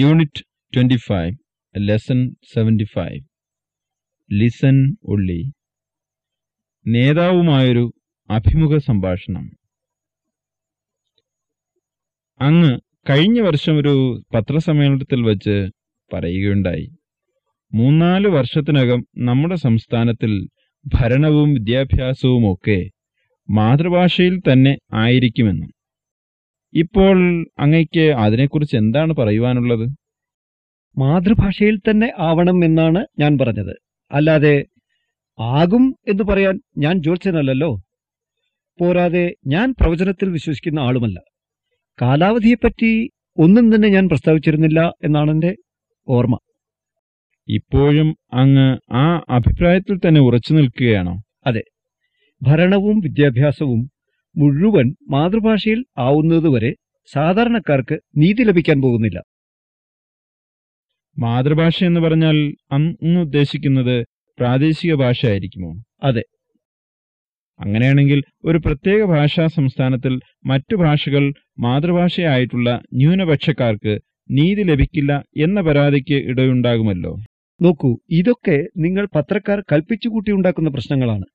Unit twenty five lesson seventy five listen ഉള്ളി നേതാവുമായൊരു അഭിമുഖ സംഭാഷണം. അങ്ങ് കഴിഞ്ഞ വർഷം ഒരു പത്രസമ്മേളനത്തിൽ വച്ച് പറയുകയുണ്ടായി. മൂന്നാൽ വർഷത്തിനകം നമ്മുടെ സംസ്ഥാനത്തിൽ ഭരണവും വിദ്യാഭ്യാസവും ഒക്കെ മാതൃഭാഷയിൽ തന്നെ ആയിരിക്കുമെന്നും ഇപ്പോൾ അങ്ങയ്ക്ക് അതിനെക്കുറിച്ച് എന്താണ് പറയുവാനുള്ളത്? മാതൃഭാഷയിൽ തന്നെ ആവണം എന്നാണ് ഞാൻ പറഞ്ഞത്. അല്ലാതെ ആകും എന്ന് പറയാൻ ഞാൻ ജ്യോത്സ്യനല്ലല്ലോ. പോരാതെ ഞാൻ പ്രവചനത്തിൽ വിശ്വസിക്കുന്ന ആളുമല്ല. കാലാവധിയെപ്പറ്റി ഒന്നും തന്നെ ഞാൻ പ്രസ്താവിച്ചിരുന്നില്ല എന്നാണ് എന്റെ ഓർമ്മ. ഇപ്പോഴും അങ്ങ് ആ അഭിപ്രായത്തിൽ തന്നെ ഉറച്ചു നിൽക്കുകയാണോ? അതെ. ഭരണവും വിദ്യാഭ്യാസവും മുഴുവൻ മാതൃഭാഷയിൽ ആവുന്നതുവരെ സാധാരണക്കാർക്ക് നീതി ലഭിക്കാൻ പോകുന്നില്ല. മാതൃഭാഷ എന്ന് പറഞ്ഞാൽ അന്ന് ഉദ്ദേശിക്കുന്നത് പ്രാദേശിക ഭാഷ ആയിരിക്കുമോ അതെ. അങ്ങനെയാണെങ്കിൽ ഒരു പ്രത്യേക ഭാഷാ സംസ്ഥാനത്തിൽ മറ്റു ഭാഷകൾ മാതൃഭാഷയായിട്ടുള്ള ന്യൂനപക്ഷക്കാർക്ക് നീതി ലഭിക്കില്ല എന്ന പരാതിക്ക് ഇടയുണ്ടാകുമല്ലോ. നോക്കൂ ഇതൊക്കെ നിങ്ങൾ പത്രക്കാർ കൽപ്പിച്ചുകൂട്ടിയുണ്ടാക്കുന്ന പ്രശ്നങ്ങളാണ്.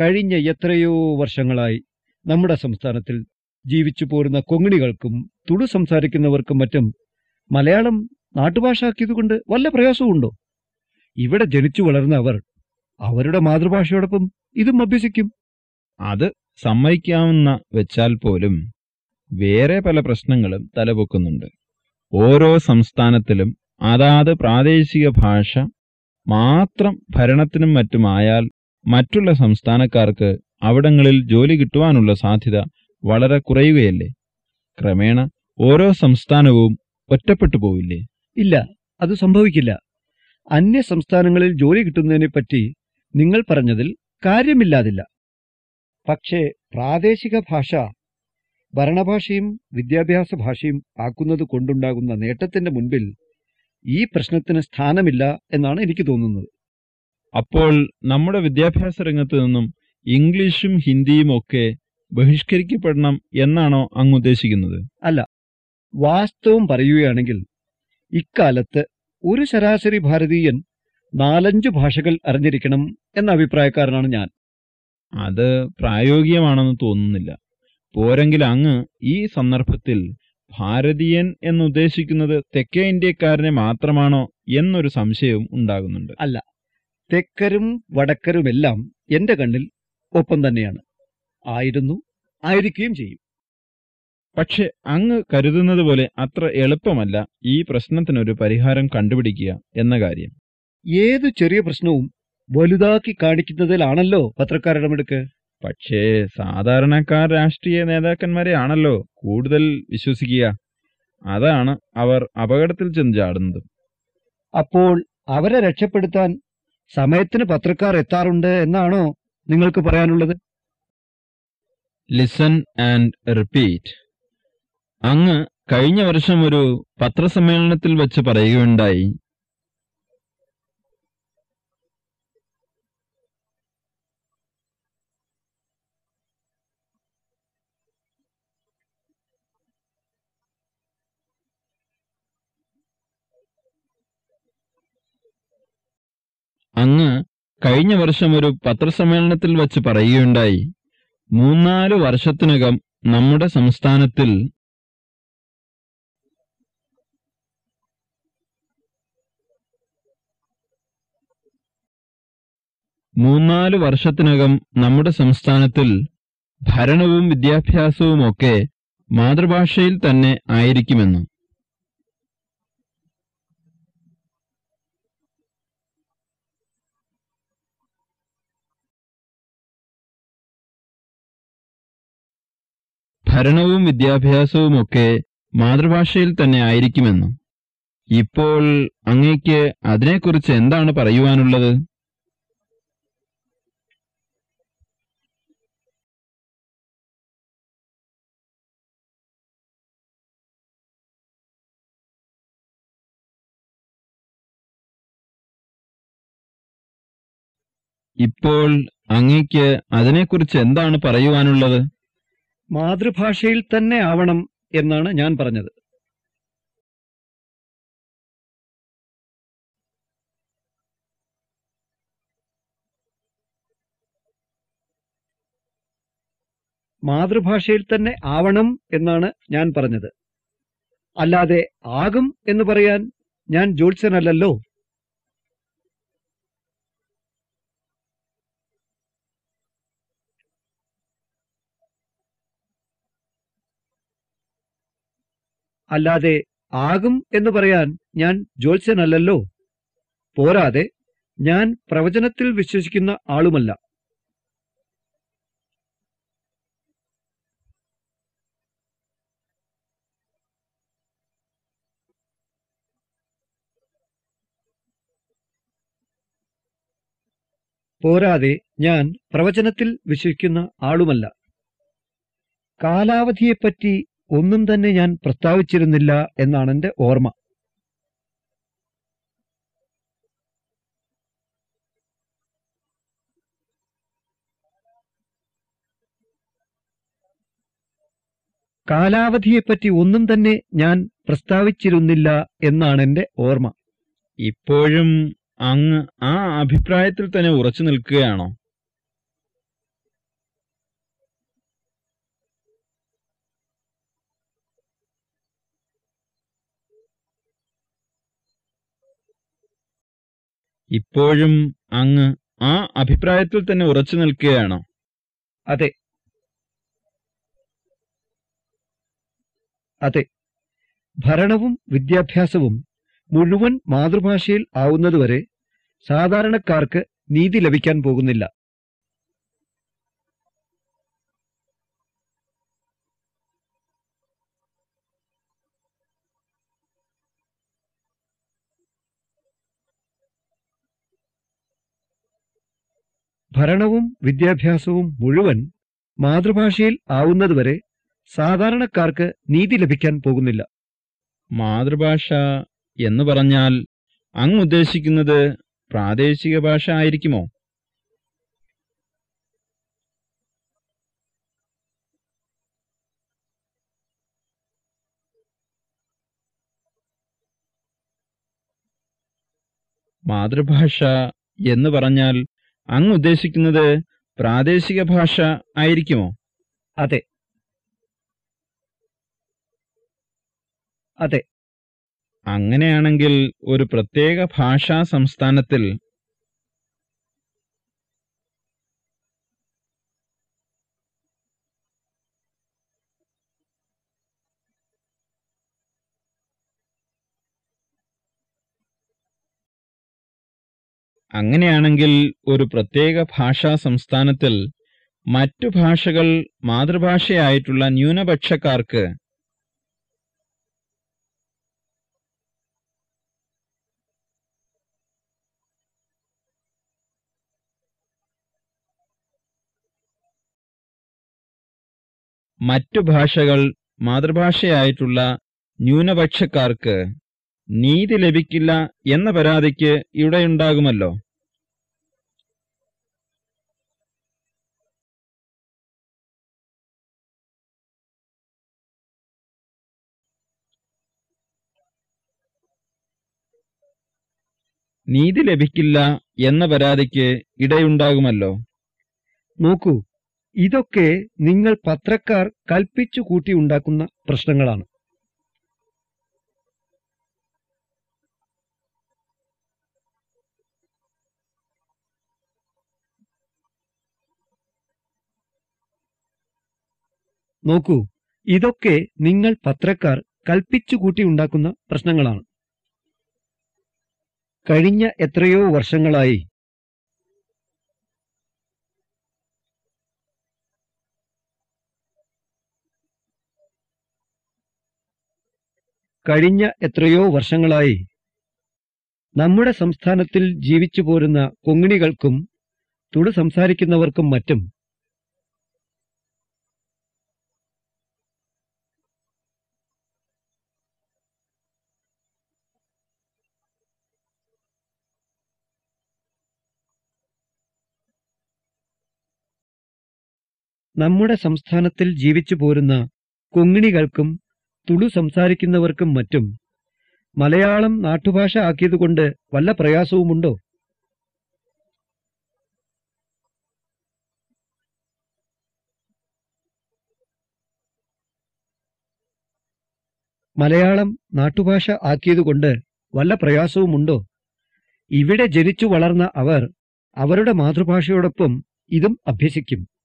കഴിഞ്ഞ എത്രയോ വർഷങ്ങളായി നമ്മുടെ സംസ്ഥാനത്തിൽ ജീവിച്ചു പോരുന്ന കൊങ്ങിണികൾക്കും തുടു സംസാരിക്കുന്നവർക്കും മറ്റും മലയാളം നാട്ടുഭാഷയാക്കിയതുകൊണ്ട് വല്ല പ്രയാസവുമുണ്ടോ? ഇവിടെ ജനിച്ചു വളർന്ന അവർ അവരുടെ മാതൃഭാഷയോടൊപ്പം ഇതും അഭ്യസിക്കും. അത് സമ്മതിക്കാവുന്ന വെച്ചാൽ പോലും വേറെ പല പ്രശ്നങ്ങളും തലപൊക്കുന്നുണ്ട്. ഓരോ സംസ്ഥാനത്തിലും അതാത് പ്രാദേശിക ഭാഷ മാത്രം ഭരണത്തിനും മറ്റുമായാൽ മറ്റുള്ള സംസ്ഥാനക്കാർക്ക് അവിടങ്ങളിൽ ജോലി കിട്ടുവാനുള്ള സാധ്യത വളരെ കുറയുകയല്ലേ? ക്രമേണ ഓരോ സംസ്ഥാനവും ഒറ്റപ്പെട്ടു പോവില്ലേ? ഇല്ല അത് സംഭവിക്കില്ല. അന്യ സംസ്ഥാനങ്ങളിൽ ജോലി കിട്ടുന്നതിനെപ്പറ്റി നിങ്ങൾ പറഞ്ഞതിൽ കാര്യമില്ലാതില്ല. പക്ഷേ പ്രാദേശിക ഭാഷ ഭരണഭാഷയും വിദ്യാഭ്യാസ ഭാഷയും ആക്കുന്നത് കൊണ്ടുണ്ടാകുന്ന നേട്ടത്തിന്റെ മുൻപിൽ ഈ പ്രശ്നത്തിന് സ്ഥാനമില്ല എന്നാണ് എനിക്ക് തോന്നുന്നത്. അപ്പോൾ നമ്മുടെ വിദ്യാഭ്യാസ രംഗത്ത് നിന്നും ഇംഗ്ലീഷും ഹിന്ദിയും ഒക്കെ ബഹിഷ്കരിക്കപ്പെടണം എന്നാണോ അങ്ങ് ഉദ്ദേശിക്കുന്നത് അല്ല. വാസ്തവം പറയുകയാണെങ്കിൽ ഇക്കാലത്ത് ഒരു ശരാശരി ഭാരതീയൻ നാലഞ്ച് ഭാഷകൾ അറിഞ്ഞിരിക്കണം എന്ന അഭിപ്രായക്കാരനാണ് ഞാൻ. അത് പ്രായോഗികമാണെന്ന് തോന്നുന്നില്ല. പോരെങ്കിൽ അങ്ങ് ഈ സന്ദർഭത്തിൽ ഭാരതീയൻ എന്നുദ്ദേശിക്കുന്നത് തെക്കേ ഇന്ത്യക്കാരനെ മാത്രമാണോ എന്നൊരു സംശയവും ഉണ്ടാകുന്നുണ്ട്. അല്ല. തെക്കരും വടക്കരുമെല്ലാം എന്റെ കണ്ണിൽ ഒപ്പം തന്നെയാണ്. ആയിരുന്നു ആയിരിക്കുകയും ചെയ്യും. പക്ഷെ അങ്ങ് കരുതുന്നത് പോലെ അത്ര എളുപ്പമല്ല ഈ പ്രശ്നത്തിനൊരു പരിഹാരം കണ്ടുപിടിക്കുക എന്ന കാര്യം. ഏതു ചെറിയ പ്രശ്നവും വലുതാക്കി കാണിക്കുന്നതിലാണല്ലോ പത്രക്കാരുടെ മിടുക്ക്? പക്ഷേ സാധാരണക്കാർ രാഷ്ട്രീയ നേതാക്കന്മാരെ ആണല്ലോ കൂടുതൽ വിശ്വസിക്കുക. അതാണ് അവർ അപകടത്തിൽ ചെന്ന് ചാടുന്നത്. അപ്പോൾ അവരെ രക്ഷപ്പെടുത്താൻ സമയത്തിന് പത്രക്കാർ എത്താറുണ്ട് എന്നാണോ നിങ്ങൾക്ക് പറയാനുള്ളത്? ലിസൺ ആൻഡ് റിപ്പീറ്റ് അങ്ങ് കഴിഞ്ഞ വർഷം ഒരു പത്രസമ്മേളനത്തിൽ വെച്ച് പറയുകയുണ്ടായി. അങ്ങ് കഴിഞ്ഞ വർഷം ഒരു പത്രസമ്മേളനത്തിൽ വച്ച് പറയുകയുണ്ടായി മൂന്നാൽ വർഷത്തിനകം നമ്മുടെ സംസ്ഥാനത്തിൽ മൂന്നാൽ വർഷത്തിനകം നമ്മുടെ സംസ്ഥാനത്തിൽ ഭരണവും വിദ്യാഭ്യാസവുമൊക്കെ മാതൃഭാഷയിൽ തന്നെ ആയിരിക്കുമെന്ന് ഭരണവും വിദ്യാഭ്യാസവുമൊക്കെ മാതൃഭാഷയിൽ തന്നെ ആയിരിക്കുമെന്നും. ഇപ്പോൾ അങ്ങയ്ക്ക് അതിനെക്കുറിച്ച് എന്താണ് പറയുവാനുള്ളത്? ഇപ്പോൾ അങ്ങയ്ക്ക് അതിനെക്കുറിച്ച് എന്താണ് പറയുവാനുള്ളത്? മാതൃഭാഷയിൽ തന്നെ ആവണം എന്നാണ് ഞാൻ പറഞ്ഞത്. മാതൃഭാഷയിൽ തന്നെ ആവണം എന്നാണ് ഞാൻ പറഞ്ഞത്. അല്ലാതെ ആകും എന്ന് പറയാൻ ഞാൻ ജ്യോത്സ്യനല്ലല്ലോ. അല്ലാതെ ആകും എന്ന് പറയാൻ ഞാൻ ജ്യോത്സ്യനല്ലല്ലോ. പോരാതെ ഞാൻ പ്രവചനത്തിൽ വിശ്വസിക്കുന്ന ആളുമല്ല. പോരാതെ ഞാൻ പ്രവചനത്തിൽ വിശ്വസിക്കുന്ന ആളുമല്ല. കാലാവധിയെപ്പറ്റി ഒന്നും തന്നെ ഞാൻ പ്രസ്താവിച്ചിരുന്നില്ല എന്നാണ് എന്റെ ഓർമ്മ. കാലാവധിയെപ്പറ്റി ഒന്നും തന്നെ ഞാൻ പ്രസ്താവിച്ചിരുന്നില്ല എന്നാണ് എന്റെ ഓർമ്മ. ഇപ്പോഴും അങ്ങ് ആ അഭിപ്രായത്തിൽ തന്നെ ഉറച്ചു നിൽക്കുകയാണോ? ഇപ്പോഴും അങ്ങ് ആ അഭിപ്രായത്തിൽ തന്നെ ഉറച്ചു നിൽക്കുകയാണോ. അതെ. അതെ. ഭരണവും വിദ്യാഭ്യാസവും മുഴുവൻ മാതൃഭാഷയിൽ ആവുന്നതുവരെ സാധാരണക്കാർക്ക് നീതി ലഭിക്കാൻ പോകുന്നില്ല. ഭരണവും വിദ്യാഭ്യാസവും മുഴുവൻ മാതൃഭാഷയിൽ ആവുന്നതുവരെ സാധാരണക്കാർക്ക് നീതി ലഭിക്കാൻ പോകുന്നില്ല. മാതൃഭാഷ എന്ന് പറഞ്ഞാൽ അങ്ങ് ഉദ്ദേശിക്കുന്നത് പ്രാദേശിക ഭാഷ ആയിരിക്കുമോ? മാതൃഭാഷ എന്ന് പറഞ്ഞാൽ അങ്ങ് ഉദ്ദേശിക്കുന്നത് പ്രാദേശിക ഭാഷ ആയിരിക്കുമോ? അതെ. അതെ. അങ്ങനെയാണെങ്കിൽ ഒരു പ്രത്യേക ഭാഷാ സംസ്ഥാനത്തിൽ അങ്ങനെയാണെങ്കിൽ ഒരു പ്രത്യേക ഭാഷാ സംസ്ഥാനത്തിൽ മറ്റു ഭാഷകൾ മാതൃഭാഷയായിട്ടുള്ള ന്യൂനപക്ഷക്കാർക്ക് മറ്റു ഭാഷകൾ മാതൃഭാഷയായിട്ടുള്ള ന്യൂനപക്ഷക്കാർക്ക് നീതി ലഭിക്കില്ല എന്ന പരാതിക്ക് ഇവിടെയുണ്ടാകുമല്ലോ നീതി ലഭിക്കില്ല എന്ന പരാതിക്ക് ഇടയുണ്ടാകുമല്ലോ. നോക്കൂ ഇതൊക്കെ നിങ്ങൾ പത്രക്കാർ കൽപ്പിച്ചു കൂട്ടി ഉണ്ടാക്കുന്ന പ്രശ്നങ്ങളാണ്. നോക്കൂ ഇതൊക്കെ നിങ്ങൾ പത്രക്കാർ കൽപ്പിച്ചു കൂട്ടി ഉണ്ടാക്കുന്ന പ്രശ്നങ്ങളാണ്. കഴിഞ്ഞ എത്രയോ വർഷങ്ങളായി കഴിഞ്ഞ എത്രയോ വർഷങ്ങളായി നമ്മുടെ സംസ്ഥാനത്തിൽ ജീവിച്ചു പോരുന്ന കൊങ്ങിണികൾക്കും തുടു സംസാരിക്കുന്നവർക്കും മറ്റും നമ്മുടെ സംസ്ഥാനത്തിൽ ജീവിച്ചു പോരുന്ന കൊങ്ങിണികൾക്കും തുളു സംസാരിക്കുന്നവർക്കും മറ്റും മലയാളം നാട്ടുഭാഷ ആക്കിയതുകൊണ്ട് വല്ല പ്രയാസവുമുണ്ടോ? മലയാളം നാട്ടുഭാഷ ആക്കിയതുകൊണ്ട് വല്ല പ്രയാസവുമുണ്ടോ? ഇവിടെ ജനിച്ചു വളർന്ന അവർ അവരുടെ മാതൃഭാഷയോടൊപ്പം ഇതും അഭ്യസിക്കും.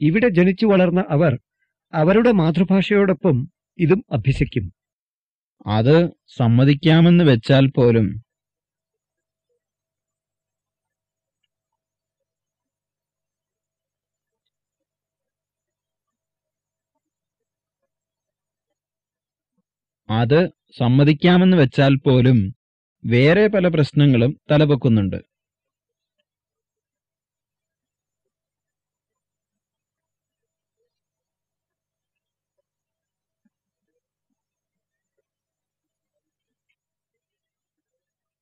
ഇവിടെ ജനിച്ചു വളർന്ന അവർ അവരുടെ മാതൃഭാഷയോടൊപ്പം ഇതും അഭ്യസിക്കും. അത് സമ്മതിക്കാമെന്ന് വെച്ചാൽ പോലും. അത് സമ്മതിക്കാമെന്ന് വെച്ചാൽ പോലും വേറെ പല പ്രശ്നങ്ങളും തലപൊക്കുന്നുണ്ട്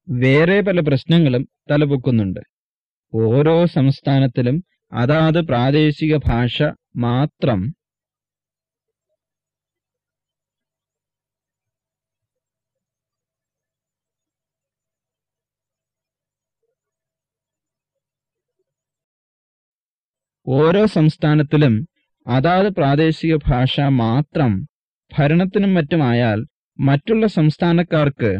വേറെ പല പ്രശ്നങ്ങളും തലപൊക്കുന്നുണ്ട്. ഓരോ സംസ്ഥാനത്തിലും അതാത് പ്രാദേശിക ഭാഷ മാത്രം ഓരോ സംസ്ഥാനത്തിലും അതാത് പ്രാദേശിക ഭാഷ മാത്രം ഭരണത്തിനും മറ്റുമായാൽ മറ്റുള്ള സംസ്ഥാനക്കാർക്ക്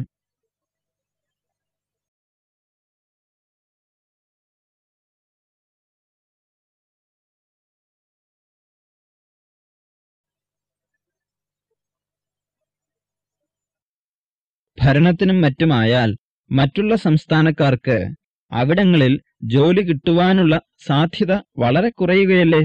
ഭരണത്തിനും മറ്റുമായാൽ മറ്റുള്ള സംസ്ഥാനക്കാർക്ക് അവിടങ്ങളിൽ ജോലി കിട്ടുവാനുള്ള സാധ്യത വളരെ കുറയുകയല്ലേ?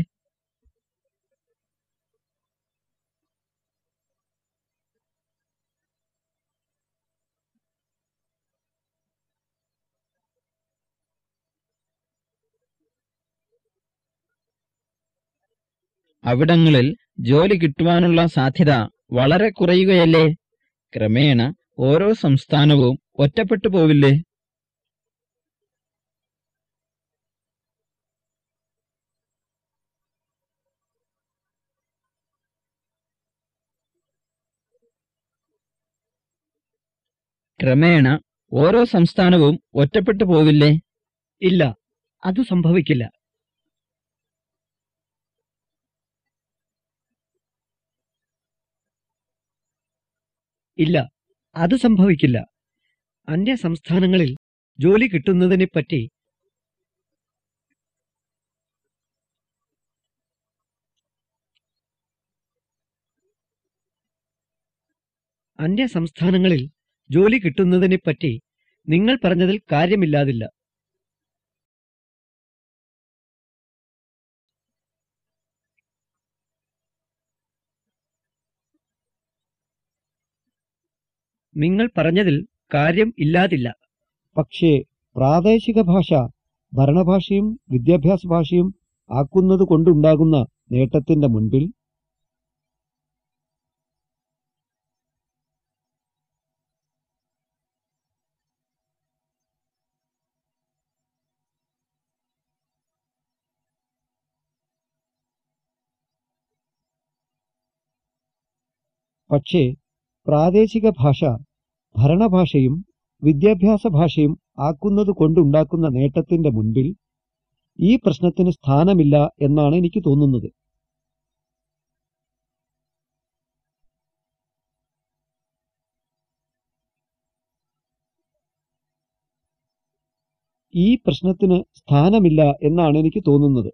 അവിടങ്ങളിൽ ജോലി കിട്ടുവാനുള്ള സാധ്യത വളരെ കുറയുകയല്ലേ? ക്രമേണ ഓരോ സംസ്ഥാനവും ഒറ്റപ്പെട്ടു പോവില്ലേ? ക്രമേണ ഓരോ സംസ്ഥാനവും ഒറ്റപ്പെട്ടു പോവില്ലേ? ഇല്ല അത് സംഭവിക്കില്ല. ഇല്ല അത് സംഭവിക്കില്ല. അന്യ സംസ്ഥാനങ്ങളിൽ ജോലി കിട്ടുന്നതിനെപ്പറ്റി അന്യ സംസ്ഥാനങ്ങളിൽ ജോലി കിട്ടുന്നതിനെപ്പറ്റി നിങ്ങൾ പറഞ്ഞതിൽ കാര്യമില്ലാതില്ല. നിങ്ങൾ പറഞ്ഞതിൽ കാര്യം ഇല്ലാതില്ല. പക്ഷേ പ്രാദേശിക ഭാഷ ഭരണഭാഷയും വിദ്യാഭ്യാസ ഭാഷയും ആക്കുന്നത് കൊണ്ടുണ്ടാകുന്ന നേട്ടത്തിന്റെ മുൻപിൽ പക്ഷേ പ്രാദേശിക ഭാഷ ഭരണഭാഷയും വിദ്യാഭ്യാസ ഭാഷയും ആക്കുന്നത് കൊണ്ടുണ്ടാക്കുന്ന നേട്ടത്തിന്റെ മുൻപിൽ ഈ പ്രശ്നത്തിന് സ്ഥാനമില്ല എന്നാണ് എനിക്ക് തോന്നുന്നത്. ഈ പ്രശ്നത്തിന് സ്ഥാനമില്ല എന്നാണ് എനിക്ക് തോന്നുന്നത്.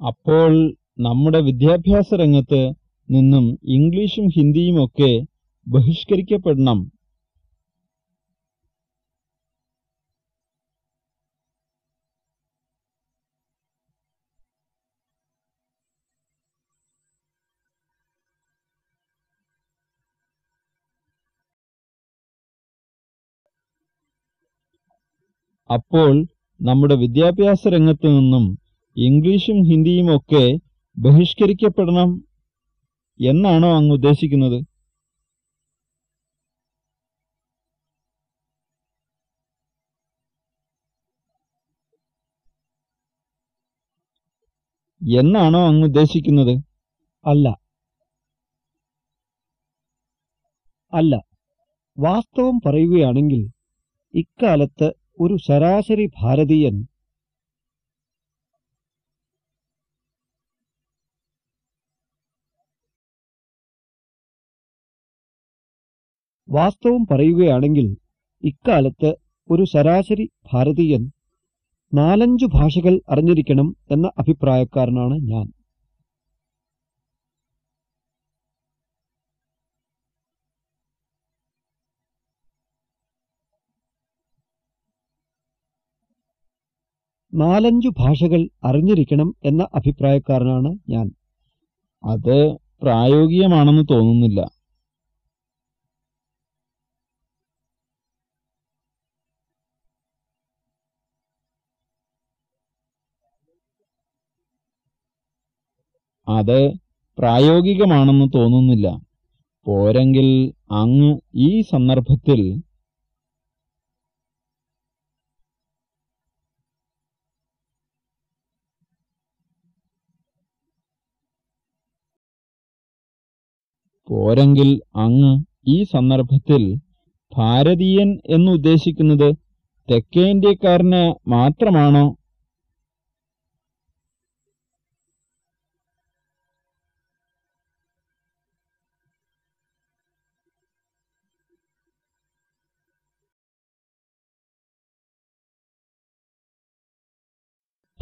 അപ്പോൾ നമ്മുടെ വിദ്യാഭ്യാസ രംഗത്ത് നിന്നും ഇംഗ്ലീഷും ഹിന്ദിയും ഒക്കെ ബഹിഷ്കരിക്കപ്പെടണം. അപ്പോൾ നമ്മുടെ വിദ്യാഭ്യാസ രംഗത്ത് നിന്നും ഇംഗ്ലീഷും ഹിന്ദിയും ഒക്കെ ബഹിഷ്കരിക്കപ്പെടണം എന്നാണോ അങ്ങ് ഉദ്ദേശിക്കുന്നത്? എന്നാണോ അങ്ങ് ഉദ്ദേശിക്കുന്നത്? അല്ല. അല്ല. വാസ്തവം പറയുകയാണെങ്കിൽ ഇക്കാലത്ത് ഒരു ശരാശരി ഭാരതീയൻ വാസ്തവം പറയുകയാണെങ്കിൽ ഇക്കാലത്ത് ഒരു ശരാശരി ഭാരതീയൻ നാലഞ്ചു ഭാഷകൾ അറിഞ്ഞിരിക്കണം എന്ന അഭിപ്രായക്കാരനാണ് ഞാൻ. നാലഞ്ചു ഭാഷകൾ അറിഞ്ഞിരിക്കണം എന്ന അഭിപ്രായക്കാരനാണ് ഞാൻ. അത് പ്രായോഗികമാണെന്ന് തോന്നുന്നില്ല. അത് പ്രായോഗികമാണെന്ന് തോന്നുന്നില്ല. പോരെങ്കിൽ അങ്ങ് ഈ സന്ദർഭത്തിൽ പോരെങ്കിൽ അങ്ങ് ഈ സന്ദർഭത്തിൽ ഭാരതീയൻ എന്നുദ്ദേശിക്കുന്നത് തെക്കേ ഇന്ത്യക്കാരന് മാത്രമാണോ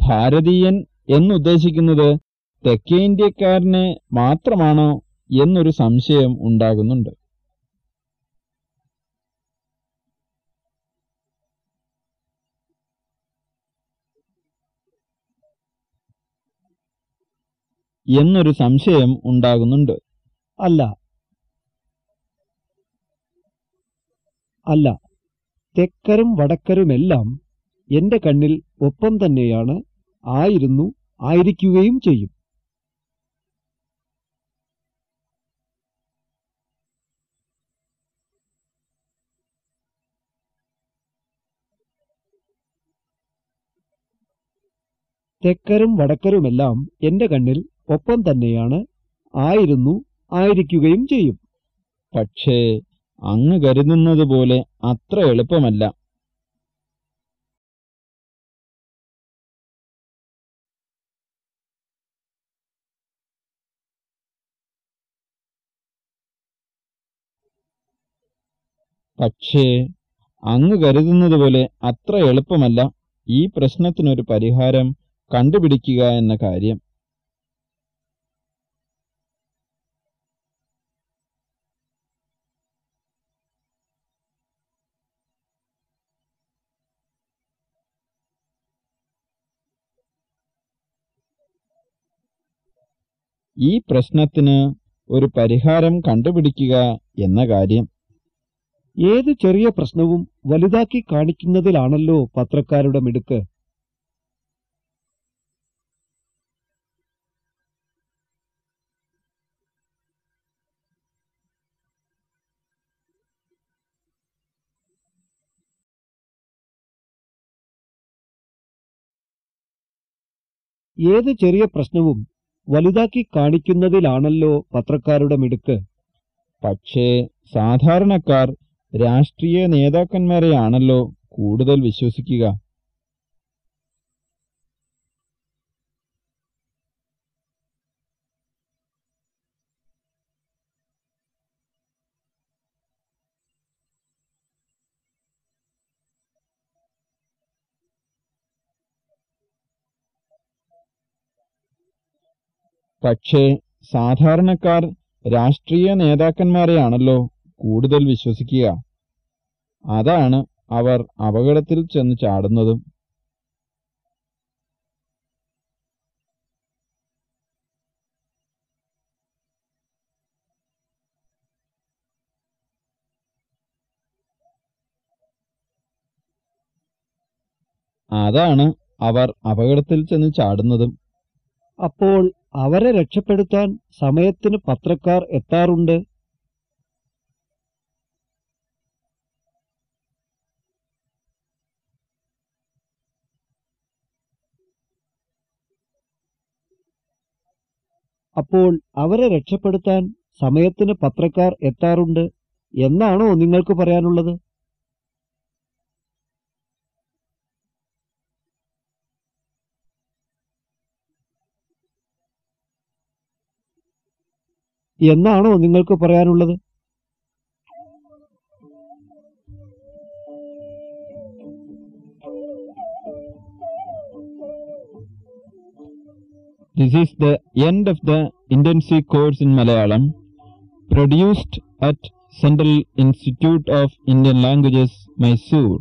ഭാരതീയൻ എന്നുദ്ദേശിക്കുന്നത് തെക്കേ ഇന്ത്യക്കാരനെ മാത്രമാണോ എന്നൊരു സംശയം ഉണ്ടാകുന്നുണ്ട്. എന്നൊരു സംശയം ഉണ്ടാകുന്നുണ്ട്. അല്ല. അല്ല. തെക്കരും വടക്കരുമെല്ലാം എന്റെ കണ്ണിൽ ഒപ്പം തന്നെയാണ് ആയിരുന്നു ആയിരിക്കുകയും ചെയ്യും. തെക്കരും വടക്കരുമെല്ലാം എന്റെ കണ്ണിൽ ഒപ്പം തന്നെയാണ് ആയിരുന്നു ആയിരിക്കുകയും ചെയ്യും. പക്ഷേ അങ്ങ് കരുതുന്നത് പോലെ അത്ര എളുപ്പമല്ല. പക്ഷേ അങ്ങ് കരുതുന്നത് പോലെ അത്ര എളുപ്പമല്ല ഈ പ്രശ്നത്തിനൊരു പരിഹാരം കണ്ടുപിടിക്കുക എന്ന കാര്യം. ഈ പ്രശ്നത്തിന് ഒരു പരിഹാരം കണ്ടുപിടിക്കുക എന്ന കാര്യം. ഏത് ചെറിയ പ്രശ്നവും വലുതാക്കി കാണിക്കുന്നതിലാണല്ലോ പത്രക്കാരുടെ മിടുക്ക്? ഏത് ചെറിയ പ്രശ്നവും വലുതാക്കി കാണിക്കുന്നതിലാണല്ലോ പത്രക്കാരുടെ മിടുക്ക്? പക്ഷേ സാധാരണക്കാർ രാഷ്ട്രീയ നേതാക്കന്മാരെയാണല്ലോ കൂടുതൽ വിശ്വസിക്കുക. പക്ഷേ സാധാരണക്കാർ രാഷ്ട്രീയ നേതാക്കന്മാരെയാണല്ലോ കൂടുതൽ വിശ്വസിക്കുക. അതാണ് അവർ അപകടത്തിൽ ചെന്ന് ചാടുന്നതും. അതാണ് അവർ അപകടത്തിൽ ചെന്ന് ചാടുന്നതും. അപ്പോൾ അവരെ രക്ഷപ്പെടുത്താൻ സമയത്തിന് പത്രക്കാർ എത്താറുണ്ട്? അപ്പോൾ അവരെ രക്ഷപ്പെടുത്താൻ സമയത്തിന് പത്രക്കാർ എത്താറുണ്ട് എന്നാണോ നിങ്ങൾക്ക് പറയാനുള്ളത്? എന്നാണോ നിങ്ങൾക്ക് പറയാനുള്ളത്? This is the end of the intensive course in Malayalam produced at Central Institute of Indian Languages, Mysore.